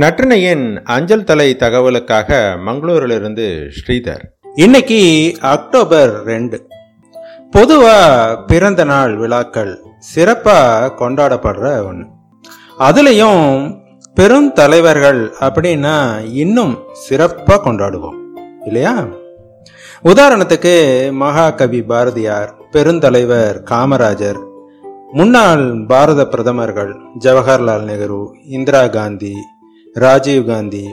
நற்றினையின் அஞ்சல் தலை தகவலுக்காக மங்களூரிலிருந்து ஸ்ரீதர். இன்னைக்கு அக்டோபர் ரெண்டு. பொதுவா பிறந்த நாள் விழாக்கள் சிறப்பா கொண்டாடப்படுற ஒன்று அதுலேயும் பெரும் தலைவர்கள் அப்படின்னா இன்னும் சிறப்பாக கொண்டாடுவோம். இல்லையா? உதாரணத்துக்கு மகாகவி பாரதியார் பெருந்தலைவர் காமராஜர் முன்னாள் பாரத பிரதமர்கள் ஜவஹர்லால் நெஹ்ரு இந்திரா காந்தி ராஜீவ் காந்தி.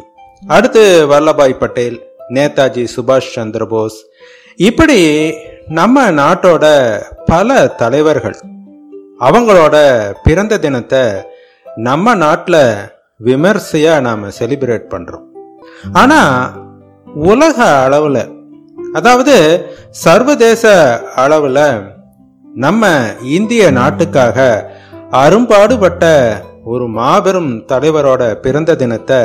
அடுத்து வல்லபாய் பட்டேல் நேதாஜி சுபாஷ் சந்திர போஸ். இப்படி நம்ம நாட்டோட பல தலைவர்கள் அவங்களோட பிறந்த தினத்தை நம்ம நாட்டில் விமர்சையாக நாம் செலிப்ரேட் பண்ணுறோம் ஆனால் உலக அளவில் அதாவது சர்வதேச அளவில் நம்ம இந்திய நாட்டுக்காக அரும்பாடுபட்ட ஒரு மாபெரும் தலைவரோட பிறந்த தினத்தை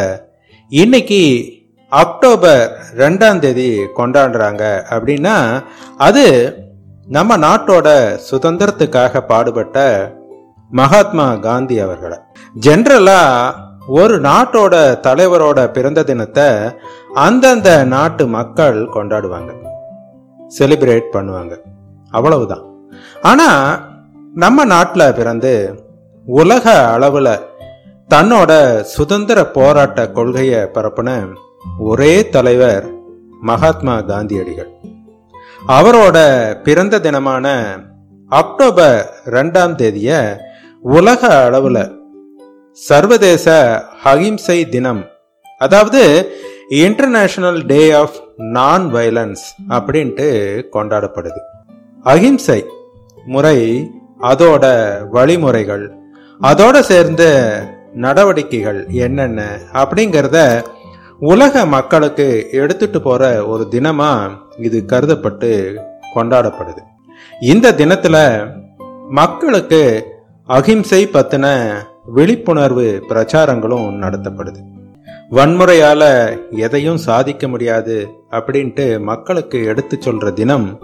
இன்னைக்கு அக்டோபர் ரெண்டாம் தேதி கொண்டாடுறாங்க அப்படின்னா அது நம்ம நாட்டோட சுதந்திரத்துக்காக பாடுபட்ட மகாத்மா காந்தி அவர்களை. ஜென்ரலா ஒரு நாட்டோட தலைவரோட பிறந்த தினத்தை அந்தந்த நாட்டு மக்கள் கொண்டாடுவாங்க. செலிப்ரேட் பண்ணுவாங்க. அவ்வளவுதான். ஆனா நம்ம நாட்டில் பிறந்து உலக அளவில் தன்னோட சுதந்திர போராட்ட கொள்கையை பரப்புன ஒரே தலைவர் மகாத்மா காந்தியடிகள். அவரோட பிறந்த தினமான அக்டோபர் ரெண்டாம் தேதிய உலக அளவில் சர்வதேச அகிம்சை தினம் அதாவது international day of non violence அப்படின்ட்டு கொண்டாடப்படுது. அகிம்சை முறை அதோட வழிமுறைகள் அதோட சேர்ந்த நடவடிக்கைகள் என்னென்ன அப்படிங்கிறத உலக மக்களுக்கு எடுத்துட்டு போற ஒரு தினமா இது கருதப்பட்டு கொண்டாடப்படுது. இந்த தினத்துல மக்களுக்கு அகிம்சை பத்தின விழிப்புணர்வு பிரச்சாரங்களும் நடத்தப்படுது. வன்முறையால எதையும் சாதிக்க முடியாது அப்படின்ட்டு மக்களுக்கு எடுத்து சொல்ற தினம்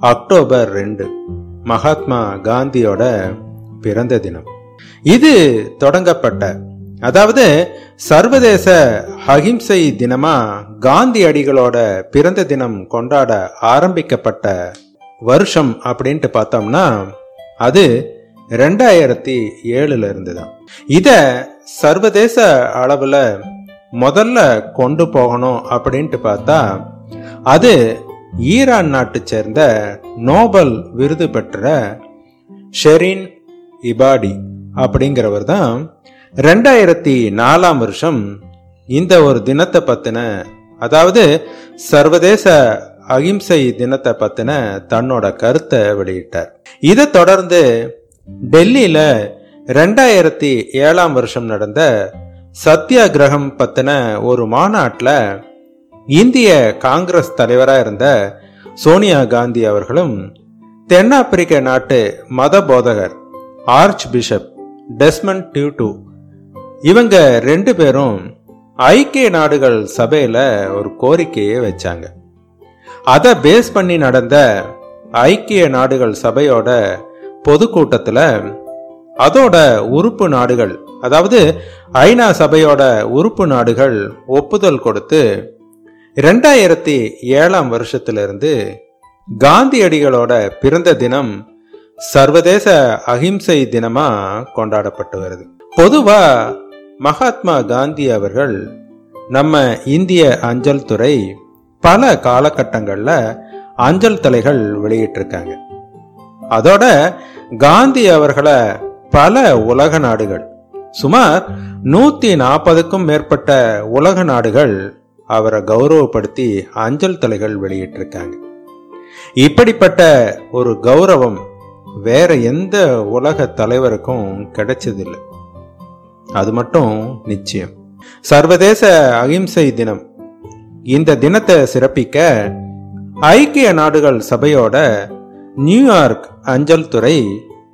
அக்டோபர் ரெண்டு மகாத்மா காந்தியோட பிறந்த தினம். இது தொடங்கப்பட்ட அதாவது சர்வதேச அகிம்சை தினமா காந்தி அடிகளோட பிறந்த தினம் கொண்டாட ஆரம்பிக்கப்பட்ட வருஷம் அப்படின்ட்டு பார்த்தோம்னா அது ரெண்டாயிரத்தி ஏழுல இருந்து தான் இத சர்வதேச அளவுல முதல்ல கொண்டு போகணும் அப்படின்ட்டு பார்த்தா அது ஈரான் நாட்டு சேர்ந்த நோபல் விருது பெற்ற ஷெரின் இபாடி. அப்படிங்கிறவர் தான் ரெண்டாயிரத்தி நாலாம் வருஷம் இந்த ஒரு தினத்தை பத்தின அதாவது சர்வதேச அகிம்சை தினத்தை பத்தின தன்னோட கருத்தை வெளியிட்டார். இதை தொடர்ந்து டெல்லியில ரெண்டாயிரத்தி ஏழாம் வருஷம் நடந்த சத்தியாகிரகம் பத்தின ஒரு மாநாட்டில் இந்திய காங்கிரஸ் தலைவராக இருந்த சோனியா காந்தி அவர்களும் தென்னாப்பிரிக்க நாட்டு மத போதகர் ஆர்ச் பிஷப் டெஸ்மன் டியூட்டு இவங்க ரெண்டு பேரும் ஐக்கிய நாடுகள் சபையில ஒரு கோரிக்கையை வச்சாங்க. அதை பேஸ் பண்ணி நடந்த ஐக்கிய நாடுகள் சபையோட பொதுக்கூட்டத்தில் அதோட உறுப்பு நாடுகள் அதாவது ஐநா சபையோட உறுப்பு நாடுகள் ஒப்புதல் கொடுத்து ரெண்டாயிரத்தி ஏழாம் வருஷத்திலிருந்து காந்தியடிகளோட பிறந்த தினம் சர்வதேச அகிம்சை தினமா கொண்டாடப்பட்டு வருது. பொதுவா மகாத்மா காந்தி அவர்கள் நம்ம இந்திய அஞ்சல் துறை பல காலகட்டங்களில் அஞ்சல் தலைகள் வெளியிட்டிருக்காங்க. அதோட காந்தி அவர்களை பல உலக நாடுகள் சுமார் நூத்தி நாற்பதுக்கும் மேற்பட்ட உலக நாடுகள் அவரை கௌரவப்படுத்தி அஞ்சல் தலைகள் வெளியிட்டிருக்காங்க. இப்படிப்பட்ட ஒரு கௌரவம் வேற எந்த உலக தலைவருக்கும் கிடைச்சதில்லை. அது மட்டும் நிச்சயம். சர்வதேச அகிம்சை தினம். இந்த தினத்தை சிறப்பிக்க ஐக்கிய நாடுகள் சபையோட நியூயார்க் அஞ்சல் துறை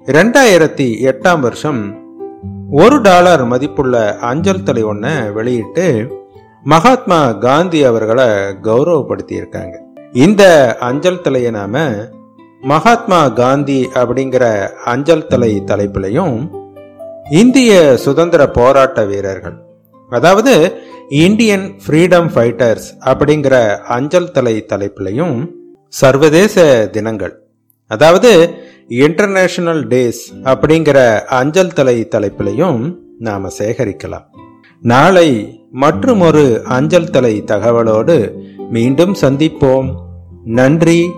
ரெண்டாயிரத்தி எட்டாம் வருஷம் ஒரு டாலர் மதிப்புள்ள அஞ்சல் தலை ஒன்றை வெளியிட்டு மகாத்மா காந்தி அவர்களை கௌரவப்படுத்தியிருக்காங்க. இந்த அஞ்சல் தலையை நாம மகாத்மா காந்தி அப்படிங்கிற அஞ்சல் தலை தலைப்பிலையும் இந்திய சுதந்திர போராட்ட வீரர்கள் அதாவது இந்தியன் ஃப்ரீடம் ஃபைட்டர்ஸ் அப்படிங்கிற அஞ்சல் தலை தலைப்பிலையும் சர்வதேச தினங்கள் அதாவது இன்டர்நேஷனல் டேஸ் அப்படிங்கிற அஞ்சல் தலை தலைப்பிலையும் நாம சேகரிக்கலாம். நாளை மற்றும் ஒரு அஞ்சல் தலை தகவலோடு மீண்டும் சந்திப்போம். நன்றி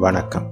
வணக்கம்.